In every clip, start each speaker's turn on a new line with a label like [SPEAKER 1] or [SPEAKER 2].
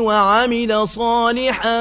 [SPEAKER 1] وَعَمِلَ صَالِحًا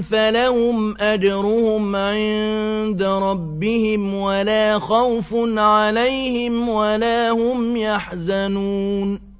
[SPEAKER 1] فَلَهُمْ أَجْرُهُمْ عِندَ رَبِّهِمْ وَلَا خَوْفٌ عَلَيْهِمْ وَلَا هُمْ يَحْزَنُونَ.